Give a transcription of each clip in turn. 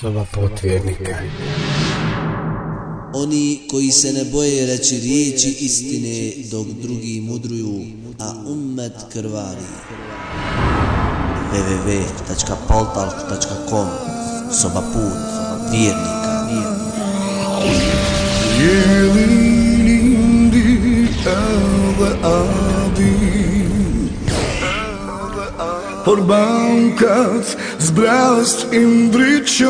Soba potvjernika. Oni koji se ne boje reći riječi istine dok drugi mudruju, a ummet krvari. www.poltalk.com Soba put vjernika. Yelling in the Përbankat zbrast indriqoj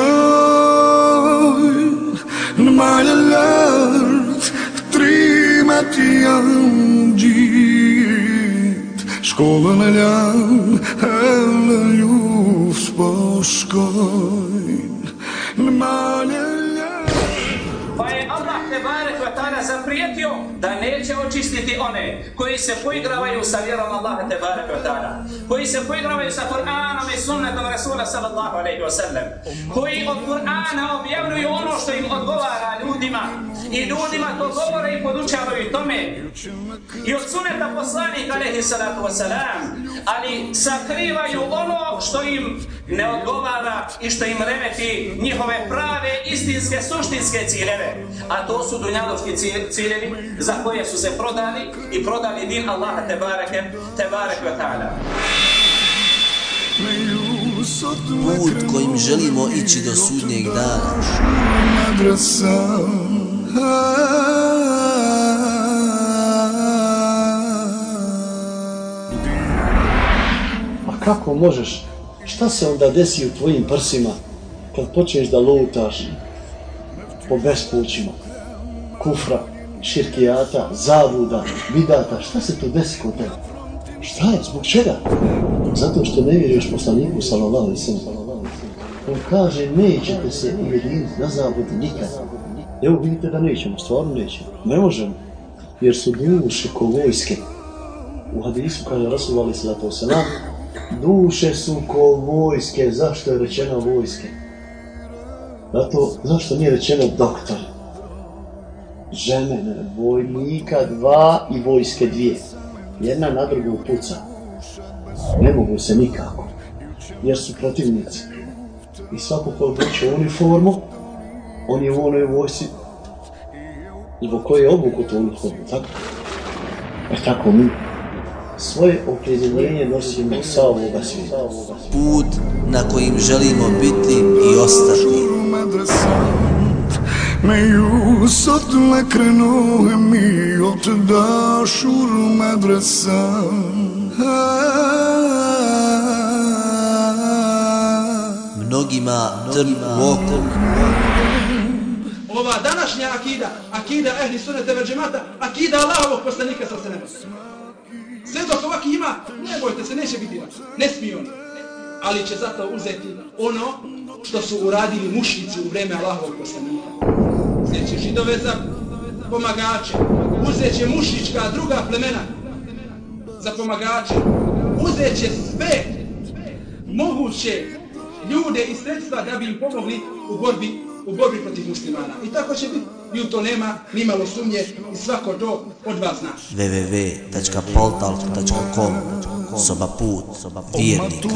Në malë lartë trimat janë gjitë Shkollën e lanë e në luft po shkojnë Në malë zaprijetio da neće očistiti one koji se poigravaju sa vjerom Allaha te barek ta'ala, koji se poigravaju sa Kur'anom i sunnetom Rasula sallallahu alaihi wa sallam, koji od Kur'ana objavljuju ono što im odgovara ljudima i ljudima to govore i podučavaju tome i od sunneta poslanika alaihi salatu wa salam, ali sakrivaju ono što im ne odgovara i što im remeti njihove prave, istinske, suštinske ciljeve, a to su dunjalovski ciljevi za koje su se prodali i prodali din Allaha te bareke, te bareke wa ta'ala. Put kojim želimo ići do sudnjeg dana. A kako možeš? Šta se onda desi u tvojim prsima kad počneš da lutaš po bespućima? kufra, širkijata, zavuda, vidata, šta se tu desi kod tebe? Šta je, zbog čega? Zato što ne vjeruješ poslaniku, sallallahu alaihi sallam. On kaže, nećete se ujediniti na zavudu nikada. Evo vidite da nećemo, stvarno nećemo. Ne možemo, jer su duše ko vojske. U hadisu kaže Rasul alaihi sallatu sallam, duše su ko vojske, zašto je rečeno vojske? Zato, zašto nije rečeno doktor? žene, vojnika dva i vojske dvije. Jedna na drugu puca. Ne mogu se nikako, jer su protivnici. I svako ko obuče uniformu, on je u onoj vojsi zbog koje je obuku tu uniformu, tako? E tako mi svoje opredeljenje nosimo sa ovoga svijeta. Put na kojim želimo biti i ostati. Me ju sot me krenuhe mi od dašur medresa Mnogima trn u oku Ova današnja akida, akida ehli sunete veđemata, akida Allahovog poslanika sa sebe. Sve dok ovak ima, ne bojte se, neće biti ne smije on. Ali će zato uzeti ono što su uradili mušnici u vreme Allahovog poslanika uzet židove za pomagače, uzeće mušnička mušička druga plemena za pomagače, uzeće sve moguće ljude i sredstva da bi im pomogli u borbi, u borbi protiv muslimana. I tako će biti. I u to nema ni malo sumnje i svako to od vas zna. www.poltalk.com Soba put, vjernika.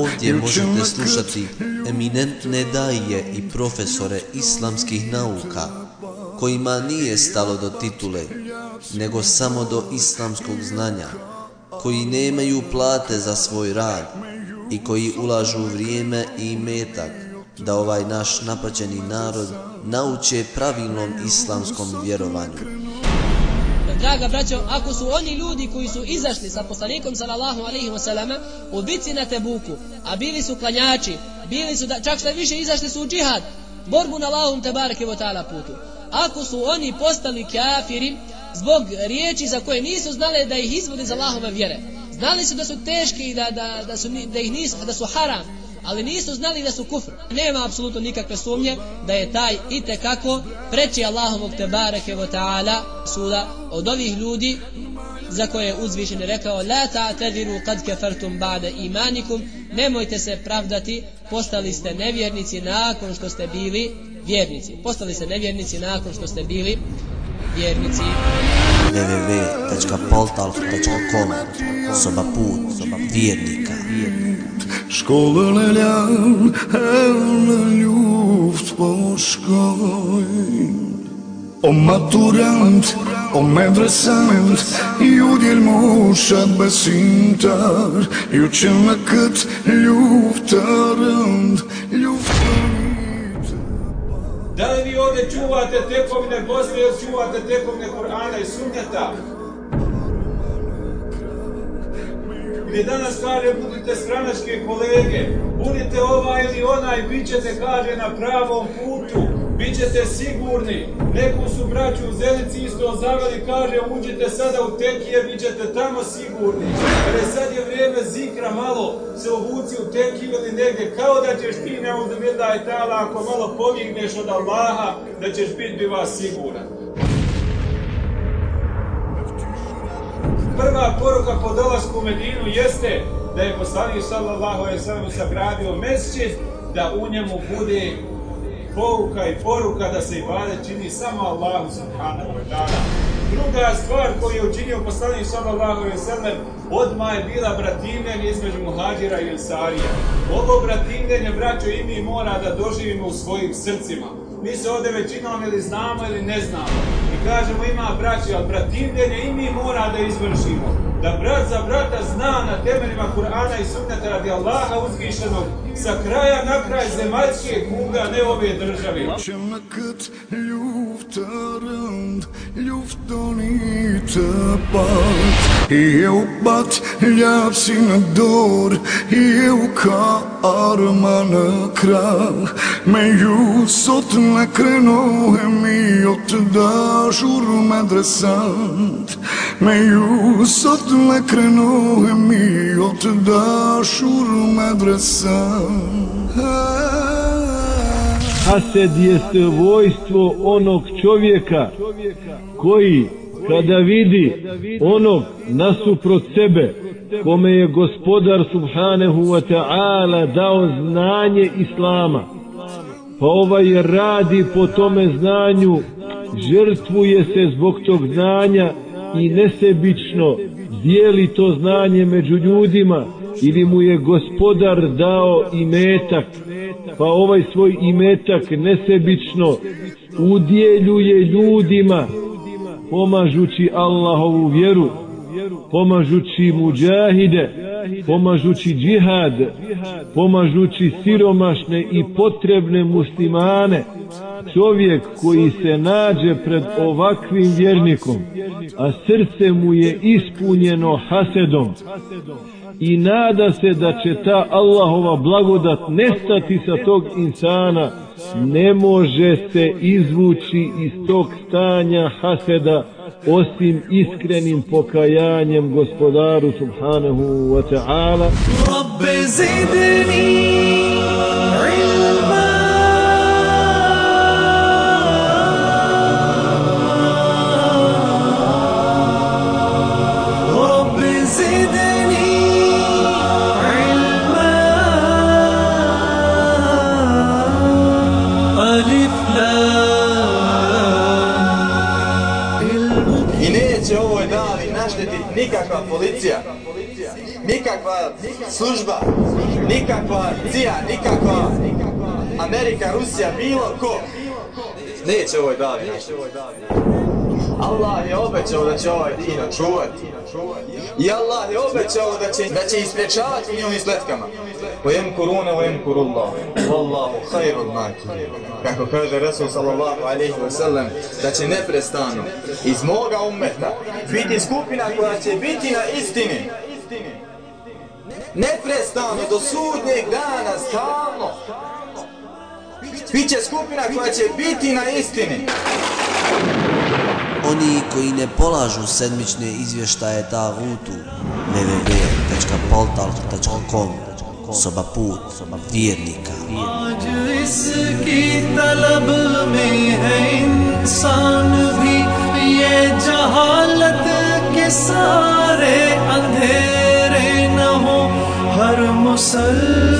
Ovdje možete slušati eminentne daje i profesore islamskih nauka kojima nije stalo do titule, nego samo do islamskog znanja, koji nemaju plate za svoj rad i koji ulažu vrijeme i metak da ovaj naš napaćeni narod nauče pravilnom islamskom vjerovanju. Draga braćo, ako su oni ljudi koji su izašli sa poslanikom sallallahu alaihi wa sallam u bici na Tebuku, a bili su klanjači, bili su, da, čak što više izašli su u džihad, borbu na Allahum te barake ta'ala putu. Ako su oni postali kafiri zbog riječi za koje nisu znali da ih izvode za Allahove vjere, znali su da su teški i da, da, da, su, da ih nisu, da su haram, ali nisu znali da su kufr. Nema apsolutno nikakve sumnje da je taj i te kako preći Allahovog te bareke wa ta'ala suda od ovih ljudi za koje je uzvišen rekao la ta'tadiru kad kafartum ba'da imanikum. Nemojte se pravdati postali ste nevjernici nakon što ste bili vjernici. Postali ste nevjernici nakon što ste bili vjernici www.paltalk.com Soba put, soba vjernika Škola ljan, evna ljuft poškoj O maturant, o medresant Judjel moshat besimtar Ju që në këtë ljuft të rënd Ljuft të rënd David ovdje čuvate tekovine Bosne ili čuvate tekovine Kur'ana i Sunneta? Gdje danas kaže budite stranačke kolege, budite ovaj ili onaj, bit ćete, kaže, na pravom putu, bit ćete sigurni. Neku su braću u Zenici isto zaveli, kaže, uđite sada u tekije, bit ćete tamo sigurni. Jer je sad je vrijeme zikra malo se uvuci u tekiju ili negdje, kao da ćeš ti ne uzmila i tala, ako malo povigneš od Allaha, da ćeš biti bi vas siguran. prva poruka po dolasku u Medinu jeste da je poslanik sallallahu alejhi ve sellem sagradio mesdžid da u njemu bude pouka i poruka da se ibadet čini samo Allahu subhanahu wa ta'ala. Druga stvar koju je učinio poslanik sallallahu alejhi ve sellem odma je bila bratimljenje između muhadžira i ensarija. Ovo bratimljenje, braćo, i mi mora da doživimo u svojim srcima. Mi se ovde većinom ili znamo ili ne znamo. I kažemo ima braće, ali bratimljenje i mi mora da izvršimo da brat za brata zna na temeljima Kur'ana i sunneta radi Allaha uzvišenog sa kraja na kraj zemaljske kuga, ne ove države. Që në këtë luftarënd, luftoni të pat I dur u bat kral në dorë, i e u ka arma në krah Me mi sot në medresa. Hased jeste vojstvo onog čovjeka koji kada vidi onog nasuprot sebe kome je gospodar subhanahu wa ta'ala dao znanje islama pa ovaj radi po tome znanju žrtvuje se zbog tog znanja i nesebično dijeli to znanje među ljudima ili mu je gospodar dao imetak pa ovaj svoj imetak nesebično udjeljuje ljudima pomažući Allahovu vjeru pomažući muđahide pomažući džihad pomažući siromašne i potrebne muslimane čovjek koji se nađe pred ovakvim vjernikom a srce mu je ispunjeno hasedom. I nada se da će ta Allahova blagodat nestati sa tog insana ne može se izvući iz tog stanja haseda osim iskrenim pokajanjem gospodaru subhanahu wa ta'ala. Rabbe zidni neće ovoj dali naštetiti nikakva policija, nikakva služba, nikakva CIA, nikakva Amerika, Rusija, bilo ko. Neće ovoj dali naštetiti. Allah je obećao da će ovaj din očuvati. I Allah je obećao da će, da će ispriječavati njihovim sletkama. Vajem kuruna, vajem kurullah. Wallahu khairul maki. Kako kaže Resul sallallahu alaihi wa sallam, da će neprestano iz moga ummeta biti skupina koja će biti na istini. Neprestano do sudnjeg dana, stalno. Biće skupina koja će biti na istini. Oni koji ne polažu sedmične izvještaje Tagutu www.paltalk.com سبپوت ویرنیکا آج اس کی طلب میں ہے انسان بھی، یہ جہالت کے سارے اندھیرے نہ ہو ہر مسلم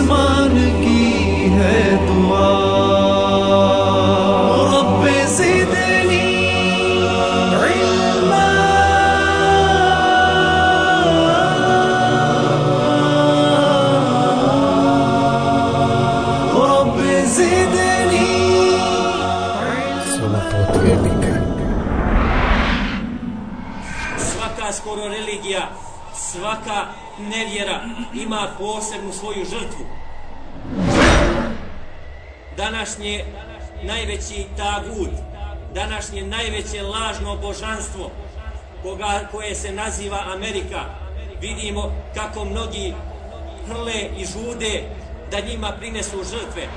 ima posebnu svoju žrtvu. Današnje najveći tagut, današnje najveće lažno božanstvo, koga, koje se naziva Amerika, vidimo kako mnogi hrle i žude da njima prinesu žrtve.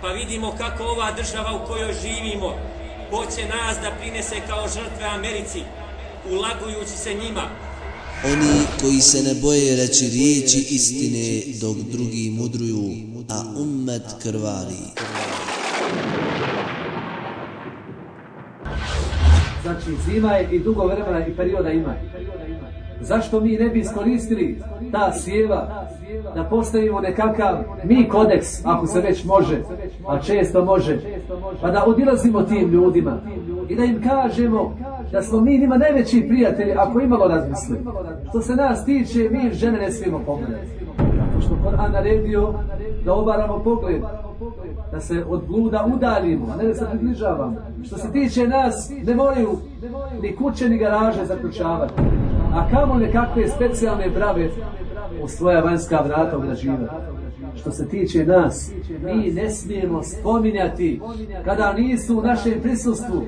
Pa vidimo kako ova država u kojoj živimo hoće nas da prinese kao žrtve Americi, ulagujući se njima. Oni koji se ne boje reći riječi istine dok drugi mudruju, a ummet krvari. Znači, zima je i dugo vremena i perioda ima. Zašto mi ne bi iskoristili ta sjeva da postavimo nekakav mi kodeks, ako se već može, a često može, pa da odilazimo tim ljudima i da im kažemo da smo mi njima najveći prijatelji ako imalo razmisli. Što se nas tiče, mi žene ne smijemo pogledati. Zato što Koran naredio da obaramo pogled, da se od bluda udaljimo, a ne da se približavamo. Što se tiče nas, ne moraju ni kuće ni garaže zaključavati. A kamo nekakve specijalne brave u svoja vanjska vrata ograživati. Što se tiče nas, mi ne smijemo spominjati kada nisu u našem prisustvu.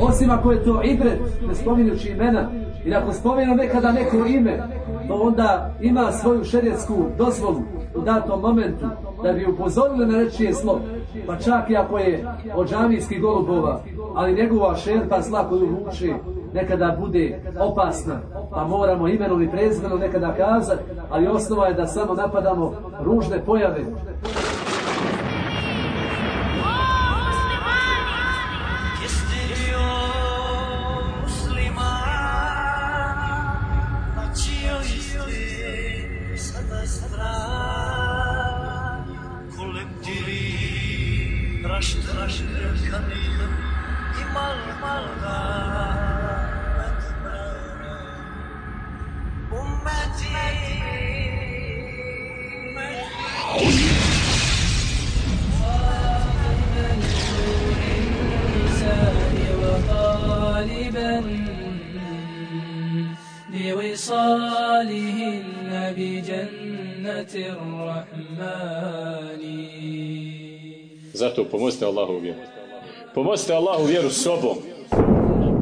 Osim ako je to ibret, ne spominjući imena. I ako spomenu nekada neko ime, to onda ima svoju šerijetsku dozvolu u datom momentu da bi upozorili na rečije zlo. Pa čak i ako je od džamijskih golubova, ali njegova šerpa zla koju vuče, nekada bude opasna, pa moramo imenom i prezimenom nekada kazati, ali osnova je da samo napadamo ružne pojave. Zato pomozite Allahu vjeru. Pomozite Allahu vjeru sobom.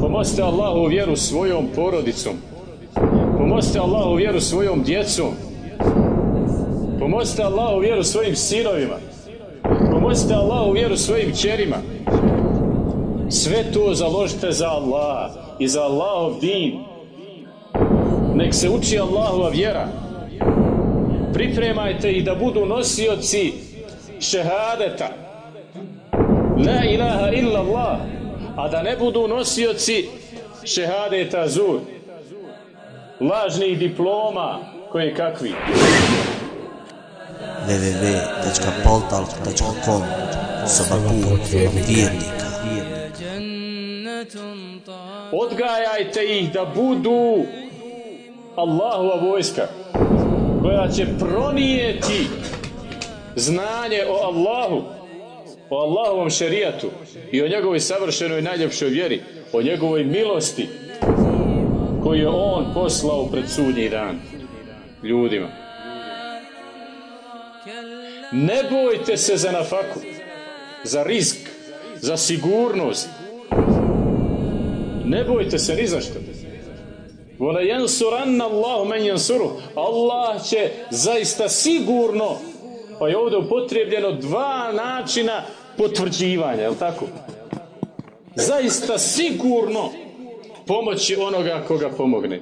Pomozite Allahu vjeru svojom porodicom. Pomozite Allahu vjeru svojom djecom. Pomozite Allahu vjeru svojim sinovima. Pomozite Allahu vjeru svojim čerima. Sve to založite za Allah i za Allahov din. Nek se uči Allahova vjera. Pripremajte ih da budu nosioci šehadeta. La ilaha illa Allah. A da ne budu nosioci šehadeta zur. Lažnih diploma koje kakvi. www.poltalk.com Soba put vjernika Odgajajte ih da budu Allahova vojska koja će pronijeti znanje o Allahu o Allahovom šerijatu i o njegovoj savršenoj najljepšoj vjeri o njegovoj milosti koju je on poslao pred sudnji dan ljudima. Ne bojte se za nafaku za risk za sigurnost. Ne bojte se ni za što. Vola jansuranna Allahu men yansuru. Allah će zaista sigurno, pa je ovdje upotrijebljeno dva načina potvrđivanja, je li tako? Zaista sigurno pomoći onoga koga pomogne,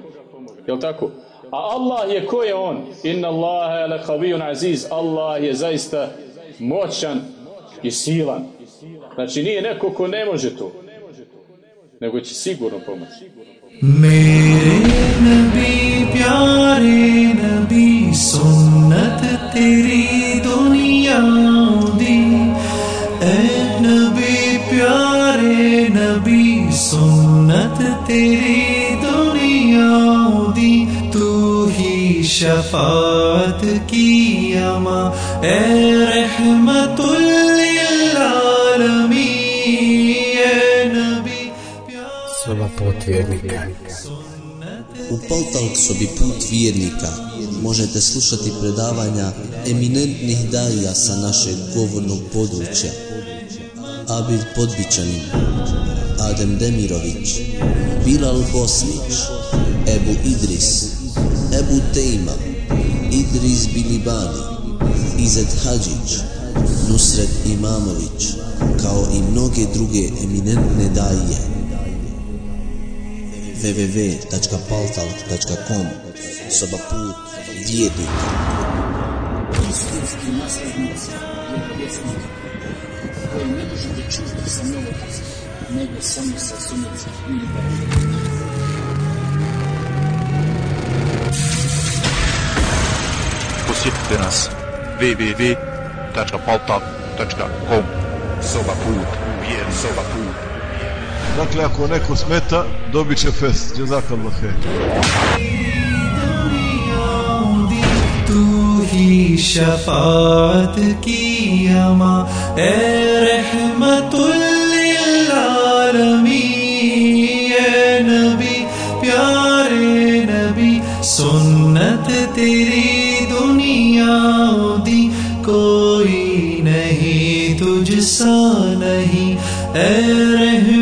je li tako? A Allah je ko je on? Inna Allahe ala kavijun aziz, Allah je zaista moćan i silan. Znači nije neko ko ne može to, nego će sigurno pomoći. Mere nabi, pjare nabi, سنت teri तेरी दुनिया दी तू ही शफात की अमा ए रहमतुल लिल आलमीन ए नबी Soba put vjernika. U Paltalk sobi put vjernika možete slušati predavanja eminentnih daja sa našeg govornog područja. Abid Podbićanin, Adem Demirović, Bilal Bosnić, Ebu Idris, Ebu Tejma, Idris Bilibani, Izet Hadžić, Nusret Imamović, kao i mnoge druge eminentne daje. www.paltalk.com Soba put vjernika. Istinski naslednici pjesnik, koji ne možete čuti sa novotaca, nego samo sa sunica ili Posjetite nas www.paltalk.com Soba put, vjer, soba put. Dakle, ako neko smeta, dobit će fest. Jazakallah khair. तू ही शफात की अमा ए گرمی ہے نبی، پیارے نبی، سنت تیری دنیا دی، کوئی نہیں، تجھ سا نہیں، اے رہ